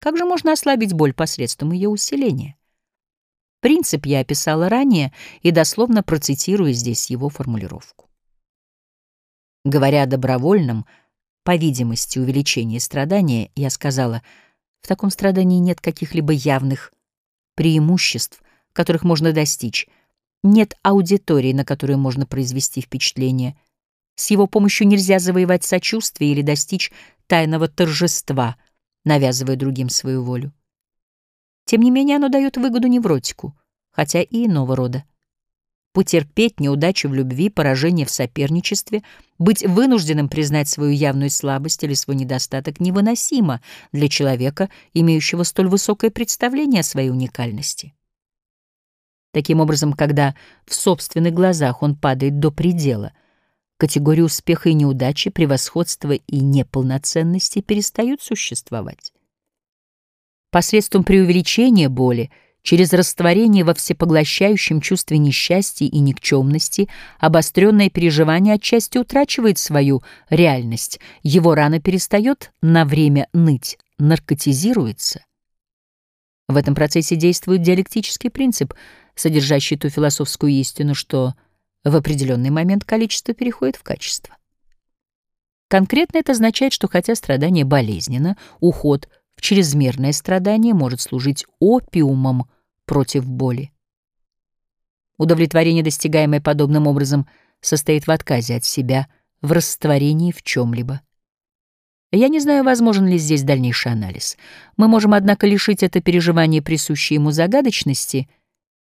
Как же можно ослабить боль посредством ее усиления? Принцип я описала ранее и дословно процитирую здесь его формулировку. Говоря о добровольном, по видимости, увеличении страдания, я сказала, в таком страдании нет каких-либо явных преимуществ, которых можно достичь, нет аудитории, на которую можно произвести впечатление. С его помощью нельзя завоевать сочувствие или достичь тайного торжества, навязывая другим свою волю. Тем не менее, оно дает выгоду невротику, хотя и иного рода. Потерпеть неудачу в любви, поражение в соперничестве, быть вынужденным признать свою явную слабость или свой недостаток невыносимо для человека, имеющего столь высокое представление о своей уникальности. Таким образом, когда в собственных глазах он падает до предела, категории успеха и неудачи, превосходства и неполноценности перестают существовать. Посредством преувеличения боли, через растворение во всепоглощающем чувстве несчастья и никчемности, обостренное переживание отчасти утрачивает свою реальность, его рана перестает на время ныть, наркотизируется. В этом процессе действует диалектический принцип, содержащий ту философскую истину, что в определенный момент количество переходит в качество. Конкретно это означает, что хотя страдание болезненно, уход в чрезмерное страдание может служить опиумом против боли. Удовлетворение, достигаемое подобным образом, состоит в отказе от себя, в растворении в чем-либо. Я не знаю, возможен ли здесь дальнейший анализ. Мы можем, однако, лишить это переживание присущей ему загадочности,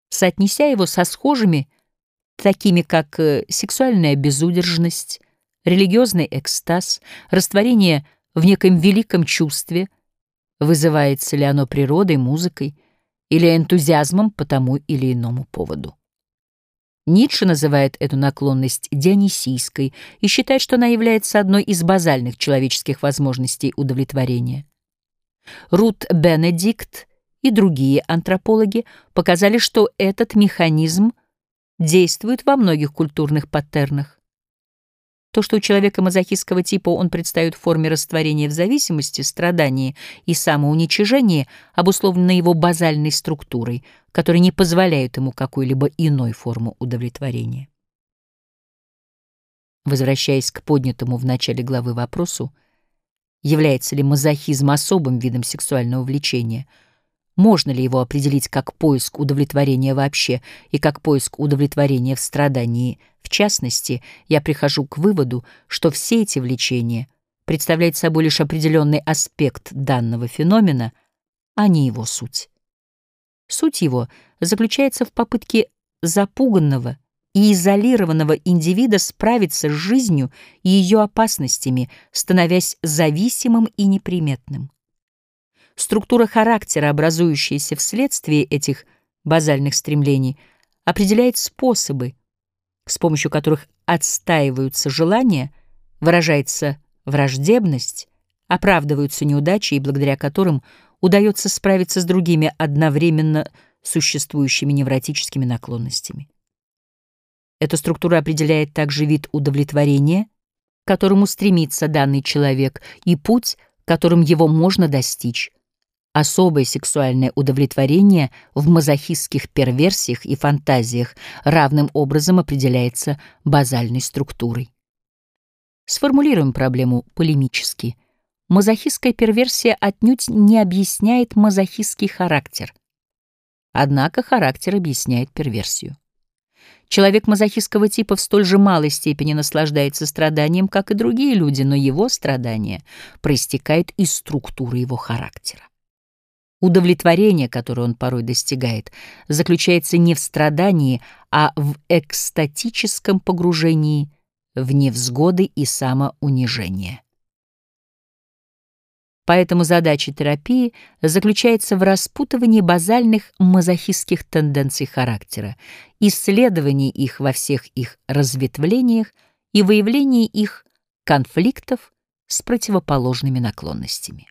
соотнеся его со схожими, такими как э, сексуальная безудержность, религиозный экстаз, растворение в неком великом чувстве, вызывается ли оно природой, музыкой или энтузиазмом по тому или иному поводу. Ницше называет эту наклонность дионисийской и считает, что она является одной из базальных человеческих возможностей удовлетворения. Рут Бенедикт и другие антропологи показали, что этот механизм действует во многих культурных паттернах. То, что у человека мазохистского типа он предстает в форме растворения в зависимости, страдании и самоуничижении, обусловлено его базальной структурой, которая не позволяет ему какой-либо иной форму удовлетворения. Возвращаясь к поднятому в начале главы вопросу, является ли мазохизм особым видом сексуального влечения — можно ли его определить как поиск удовлетворения вообще и как поиск удовлетворения в страдании в частности, я прихожу к выводу, что все эти влечения представляют собой лишь определенный аспект данного феномена, а не его суть. Суть его заключается в попытке запуганного и изолированного индивида справиться с жизнью и ее опасностями, становясь зависимым и неприметным. Структура характера, образующаяся вследствие этих базальных стремлений, определяет способы, с помощью которых отстаиваются желания, выражается враждебность, оправдываются неудачи и благодаря которым удается справиться с другими одновременно существующими невротическими наклонностями. Эта структура определяет также вид удовлетворения, к которому стремится данный человек, и путь, которым его можно достичь, Особое сексуальное удовлетворение в мазохистских перверсиях и фантазиях равным образом определяется базальной структурой. Сформулируем проблему полемически. Мазохистская перверсия отнюдь не объясняет мазохистский характер. Однако характер объясняет перверсию. Человек мазохистского типа в столь же малой степени наслаждается страданием, как и другие люди, но его страдание проистекает из структуры его характера. Удовлетворение, которое он порой достигает, заключается не в страдании, а в экстатическом погружении в невзгоды и самоунижение. Поэтому задача терапии заключается в распутывании базальных мазохистских тенденций характера, исследовании их во всех их разветвлениях и выявлении их конфликтов с противоположными наклонностями.